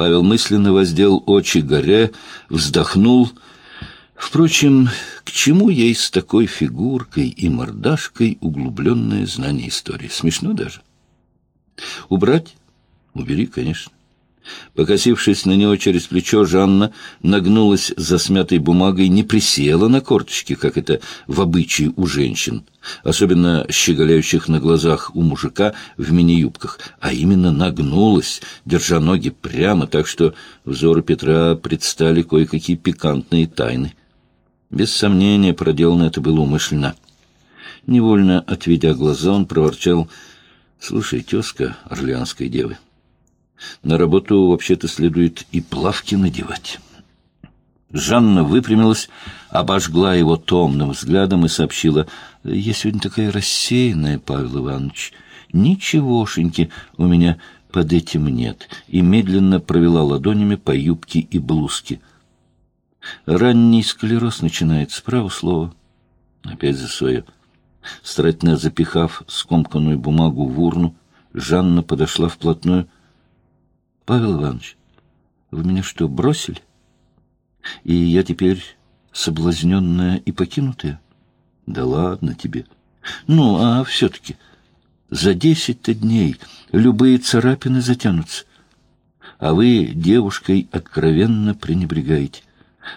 Павел мысленно воздел очи горе, вздохнул. Впрочем, к чему ей с такой фигуркой и мордашкой углубленное знание истории? Смешно даже. Убрать? Убери, конечно. Покосившись на него через плечо, Жанна нагнулась за смятой бумагой, не присела на корточки, как это в обычае у женщин, особенно щеголяющих на глазах у мужика в мини-юбках, а именно нагнулась, держа ноги прямо, так что взору Петра предстали кое-какие пикантные тайны. Без сомнения, проделано это было умышленно. Невольно отведя глаза, он проворчал, «Слушай, тезка орлеанской девы, — на работу вообще-то следует и плавки надевать. Жанна выпрямилась, обожгла его томным взглядом и сообщила, «Я сегодня такая рассеянная, Павел Иванович. Ничегошеньки у меня под этим нет», и медленно провела ладонями по юбке и блузке. Ранний склероз начинается, право слово. Опять за свое. Старательно запихав скомканную бумагу в урну, Жанна подошла вплотную — Павел Иванович, вы меня что, бросили? И я теперь соблазненная и покинутая? Да ладно тебе. Ну, а все-таки за десять-то дней любые царапины затянутся. А вы девушкой откровенно пренебрегаете.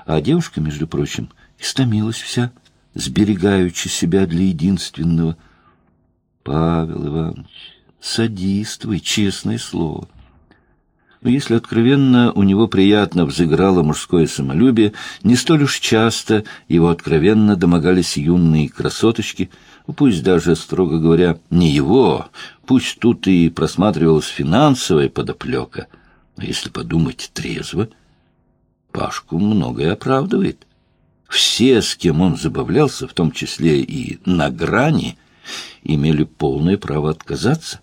А девушка, между прочим, истомилась вся, сберегаючи себя для единственного. Павел Иванович, садист вы, честное слово. Но если откровенно у него приятно взыграло мужское самолюбие, не столь уж часто его откровенно домогались юные красоточки, пусть даже, строго говоря, не его, пусть тут и просматривалась финансовая подоплека, но если подумать трезво, Пашку многое оправдывает. Все, с кем он забавлялся, в том числе и на грани, имели полное право отказаться —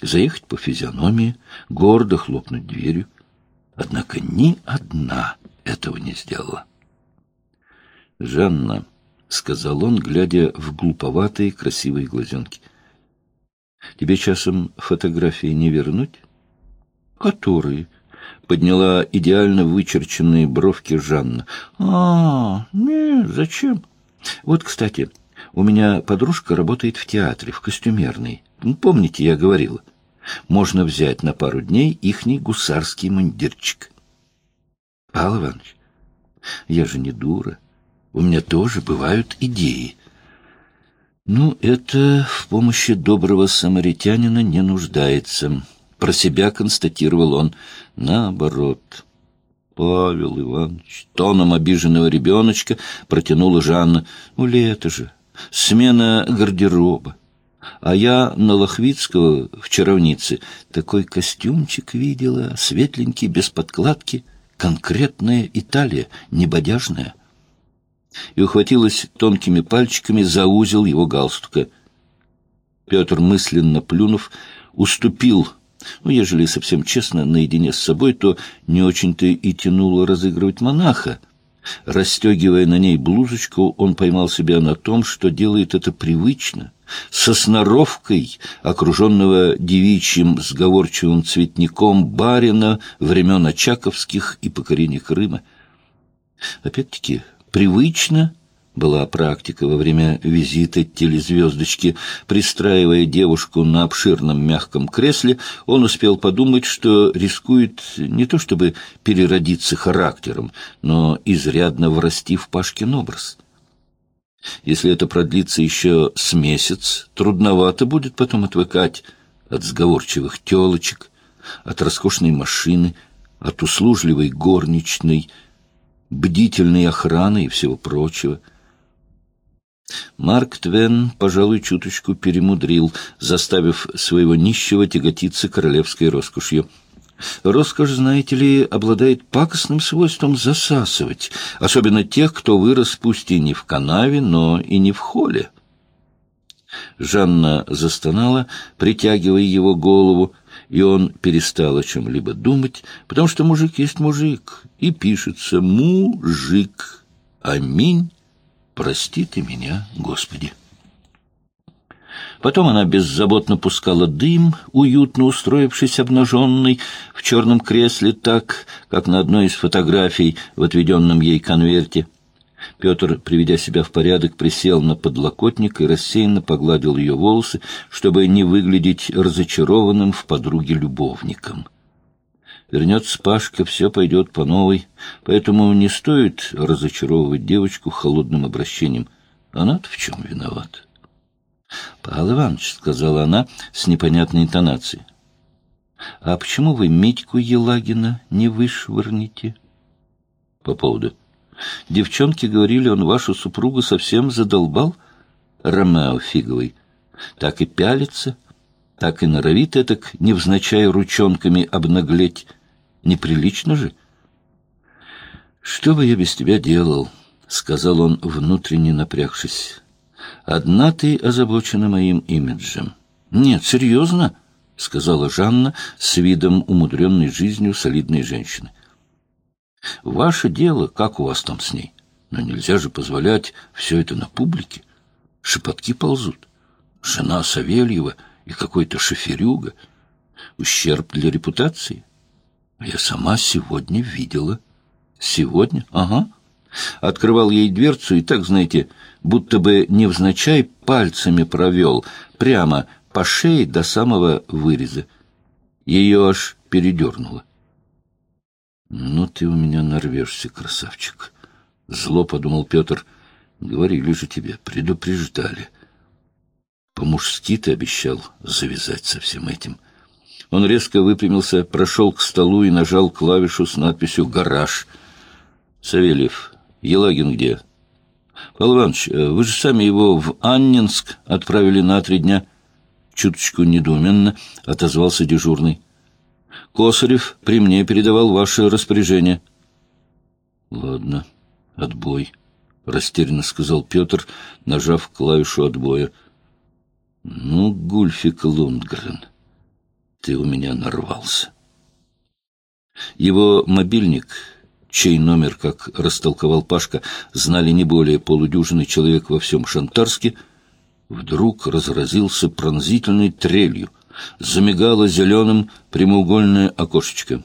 заехать по физиономии, гордо хлопнуть дверью. Однако ни одна этого не сделала. «Жанна», — сказал он, глядя в глуповатые красивые глазенки, — «тебе часом фотографии не вернуть?» «Которые?» — подняла идеально вычерченные бровки Жанна. «А, не, зачем?» «Вот, кстати, у меня подружка работает в театре, в костюмерной. Помните, я говорила? Можно взять на пару дней ихний гусарский мундирчик. Павел Иванович, я же не дура. У меня тоже бывают идеи. Ну, это в помощи доброго самаритянина не нуждается. Про себя констатировал он. Наоборот. Павел Иванович, тоном обиженного ребеночка протянула Жанна. Ну, лето же, смена гардероба. А я на Лохвицкого в чаровнице такой костюмчик видела, светленький, без подкладки, конкретная Италия, небодяжная. И ухватилась тонкими пальчиками за узел его галстука. Петр, мысленно плюнув, уступил ну, ежели совсем честно, наедине с собой, то не очень-то и тянуло разыгрывать монаха. Расстегивая на ней блузочку, он поймал себя на том, что делает это привычно, со сноровкой, окруженного девичьим сговорчивым цветником барина времен Очаковских и покорения Крыма. Опять-таки, привычно была практика во время визита телезвездочки. Пристраивая девушку на обширном мягком кресле, он успел подумать, что рискует не то чтобы переродиться характером, но изрядно врасти в Пашкин образ. Если это продлится еще с месяц, трудновато будет потом отвыкать от сговорчивых телочек, от роскошной машины, от услужливой горничной, бдительной охраны и всего прочего — Марк Твен, пожалуй, чуточку перемудрил, заставив своего нищего тяготиться королевской роскошью. Роскошь, знаете ли, обладает пакостным свойством засасывать, особенно тех, кто вырос пусть и не в канаве, но и не в холле. Жанна застонала, притягивая его голову, и он перестал о чем-либо думать, потому что мужик есть мужик, и пишется «мужик». Аминь. Прости ты меня, Господи. Потом она беззаботно пускала дым, уютно устроившись обнаженной в черном кресле так, как на одной из фотографий в отведенном ей конверте. Петр, приведя себя в порядок, присел на подлокотник и рассеянно погладил ее волосы, чтобы не выглядеть разочарованным в подруге любовником. Вернется Пашка, все пойдет по новой, поэтому не стоит разочаровывать девочку холодным обращением. Она-то в чем виновата? — Павел Иванович, — сказала она с непонятной интонацией, — а почему вы Митьку Елагина не вышвырнете? — По поводу. Девчонки говорили, он вашу супругу совсем задолбал, Ромео Фиговый. Так и пялится, так и норовит этак, невзначай ручонками обнаглеть. Неприлично же. — Что бы я без тебя делал? — сказал он, внутренне напрягшись. Одна ты озабочена моим имиджем. Нет, серьезно, — сказала Жанна с видом умудренной жизнью солидной женщины. Ваше дело, как у вас там с ней. Но нельзя же позволять все это на публике. Шепотки ползут. Жена Савельева и какой-то шоферюга. Ущерб для репутации. Я сама сегодня видела. Сегодня? Ага открывал ей дверцу и так, знаете, будто бы невзначай пальцами провел, прямо по шее до самого выреза. Ее аж передернуло. «Ну ты у меня нарвешься, красавчик!» Зло подумал Петр. «Говорили же тебе, предупреждали. По-мужски ты обещал завязать со всем этим». Он резко выпрямился, прошел к столу и нажал клавишу с надписью «Гараж». «Савельев, Елагин где? Павел Иванович, э, вы же сами его в Аннинск отправили на три дня. Чуточку недоуменно отозвался дежурный. Косарев при мне передавал ваше распоряжение. Ладно, отбой, растерянно сказал Петр, нажав клавишу отбоя. Ну, Гульфик Лундгрен, ты у меня нарвался. Его мобильник чей номер, как растолковал Пашка, знали не более полудюжины человек во всем Шантарске, вдруг разразился пронзительной трелью. Замигало зеленым прямоугольное окошечко.